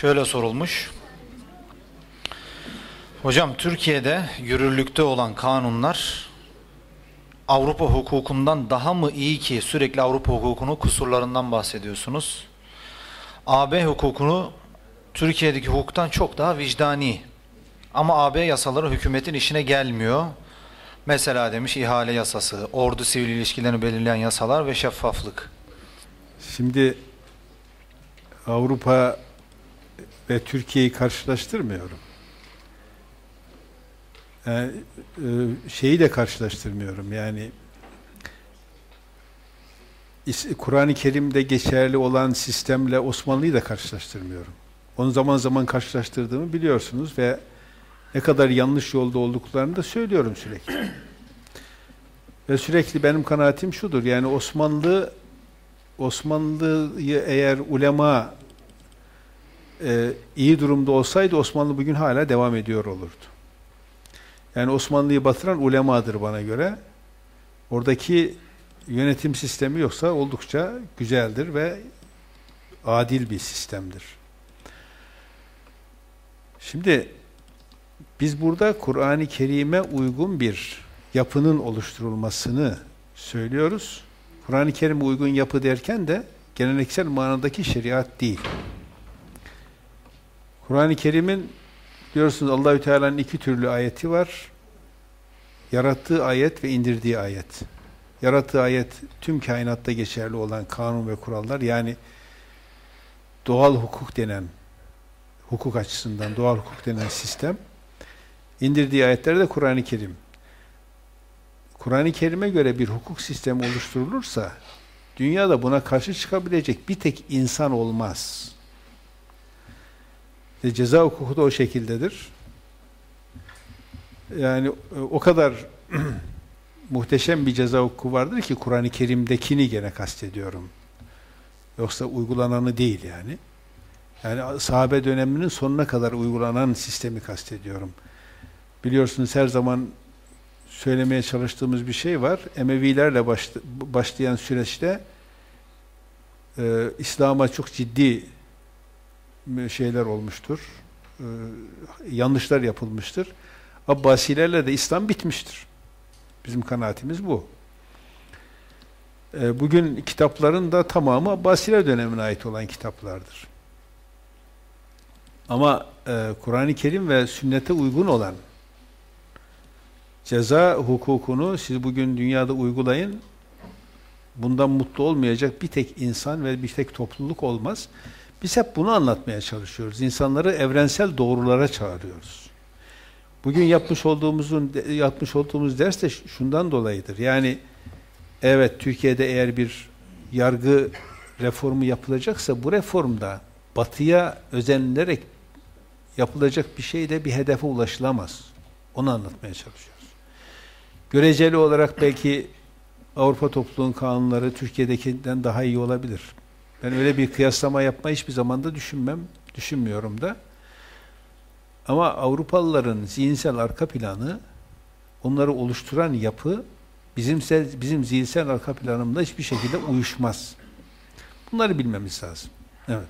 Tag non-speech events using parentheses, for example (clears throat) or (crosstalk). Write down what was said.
Şöyle sorulmuş. Hocam Türkiye'de yürürlükte olan kanunlar Avrupa hukukundan daha mı iyi ki sürekli Avrupa hukukunu kusurlarından bahsediyorsunuz? AB hukukunu Türkiye'deki hukuktan çok daha vicdani. Ama AB yasaları hükümetin işine gelmiyor. Mesela demiş ihale yasası, ordu sivil ilişkilerini belirleyen yasalar ve şeffaflık. Şimdi Avrupa ve Türkiye'yi karşılaştırmıyorum. Yani, e, şeyi de karşılaştırmıyorum. Yani Kur'an-ı Kerim'de geçerli olan sistemle Osmanlı'yı da karşılaştırmıyorum. Onu zaman zaman karşılaştırdığımı biliyorsunuz ve ne kadar yanlış yolda olduklarını da söylüyorum sürekli. ve sürekli benim kanaatim şudur. Yani Osmanlı Osmanlı'yı eğer ulema e, iyi durumda olsaydı Osmanlı bugün hala devam ediyor olurdu. Yani Osmanlı'yı batıran ulemadır bana göre. Oradaki yönetim sistemi yoksa oldukça güzeldir ve adil bir sistemdir. Şimdi biz burada Kur'an-ı Kerim'e uygun bir yapının oluşturulmasını söylüyoruz. Kur'an-ı Kerim'e uygun yapı derken de geleneksel manadaki şeriat değil. Kur'an-ı Kerim'in biliyorsunuz Allahü Teala'nın iki türlü ayeti var. Yarattığı ayet ve indirdiği ayet. Yarattığı ayet tüm kainatta geçerli olan kanun ve kurallar yani doğal hukuk denen hukuk açısından doğal hukuk denen sistem indirdiği ayetler de Kur'an-ı Kerim. Kur'an-ı Kerim'e göre bir hukuk sistemi oluşturulursa dünyada buna karşı çıkabilecek bir tek insan olmaz. Ve ceza hukuku da o şekildedir. Yani e, o kadar (clears throat) muhteşem bir ceza hukuku vardır ki Kur'an-ı Kerim'dekini gene kastediyorum. Yoksa uygulananı değil yani. Yani sahabe döneminin sonuna kadar uygulanan sistemi kastediyorum. Biliyorsunuz her zaman söylemeye çalıştığımız bir şey var. Emevilerle başlayan süreçte e, İslam'a çok ciddi şeyler olmuştur. E, yanlışlar yapılmıştır. Abbasilerle de İslam bitmiştir. Bizim kanaatimiz bu. E, bugün kitapların da tamamı Abbasiler dönemine ait olan kitaplardır. Ama e, Kur'an-ı Kerim ve sünnete uygun olan ceza hukukunu siz bugün dünyada uygulayın. Bundan mutlu olmayacak bir tek insan ve bir tek topluluk olmaz. Biz hep bunu anlatmaya çalışıyoruz. İnsanları evrensel doğrulara çağırıyoruz. Bugün yapmış olduğumuzun yapmış olduğumuz ders de şundan dolayıdır. Yani evet Türkiye'de eğer bir yargı reformu yapılacaksa bu reformda batıya özenilerek yapılacak bir şey de bir hedefe ulaşılamaz. Onu anlatmaya çalışıyoruz. Göreceli olarak belki Avrupa topluluğun kanunları Türkiye'dekinden daha iyi olabilir. Ben öyle bir kıyaslama yapmayı hiçbir zaman da düşünmem, düşünmüyorum da. Ama Avrupalıların zihinsel arka planı, onları oluşturan yapı bizim bizim zihinsel arka planımla hiçbir şekilde uyuşmaz. Bunları bilmemiz lazım. Evet.